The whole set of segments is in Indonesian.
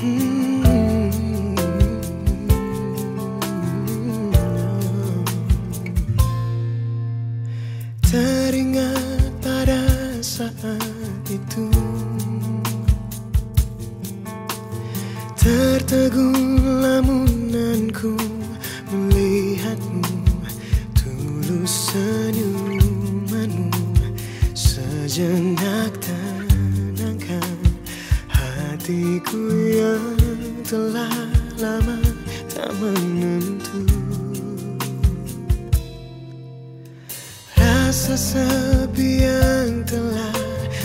Teringat pada saat itu. Tertegun lamunanku melihatmu. Tulus senyumanmu Sejenak tenangkan hatiku yang telah lama tak menentu. Rasa sepi yang telah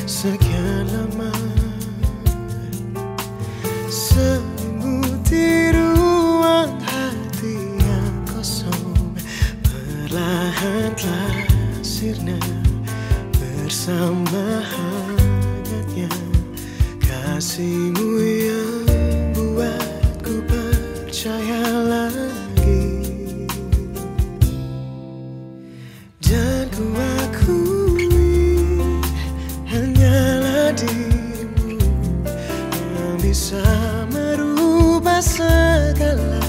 sekian lama. Semut di ruang hati yang kosong. Perlahan telah sirna Bersama hangatnya Kasihmu yang buatku percaya lagi. Dan ku akui hanyalah dirimu yang bisa merubah segala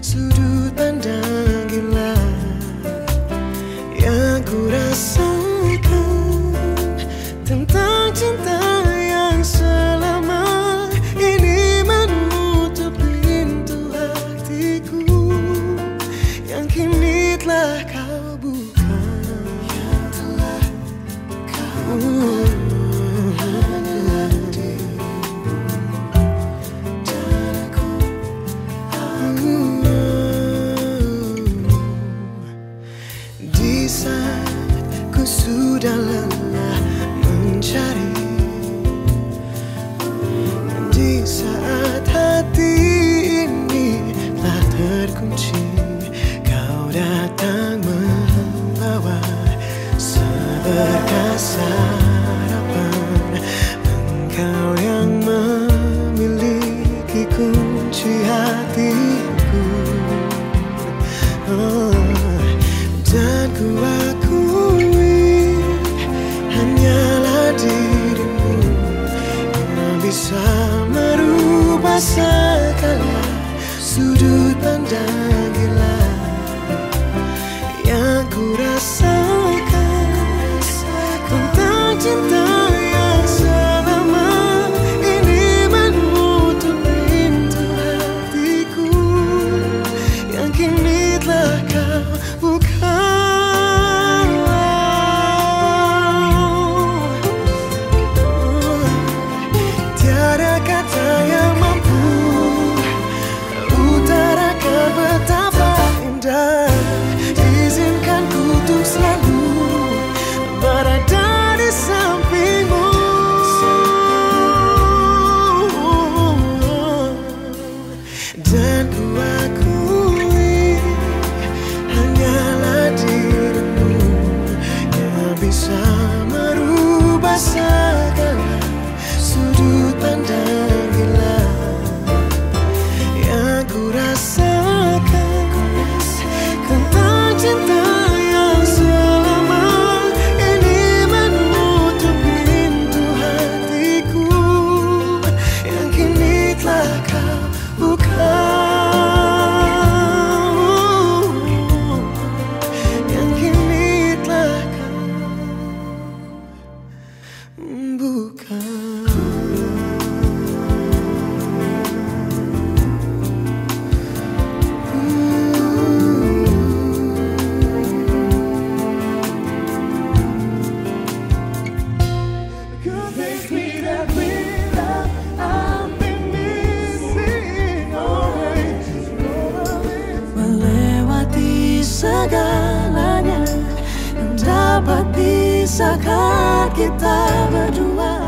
sudut pandang gila yang ku rasakan mencari. Di saat hati ini telah terkunci Kau datang membawa seberkas bisa merubah segala sudut pandang gila yang ku rasakan. Tentang cinta bisa merubah segala sudut pandang segalanya yang dapat pisahkan kita berdua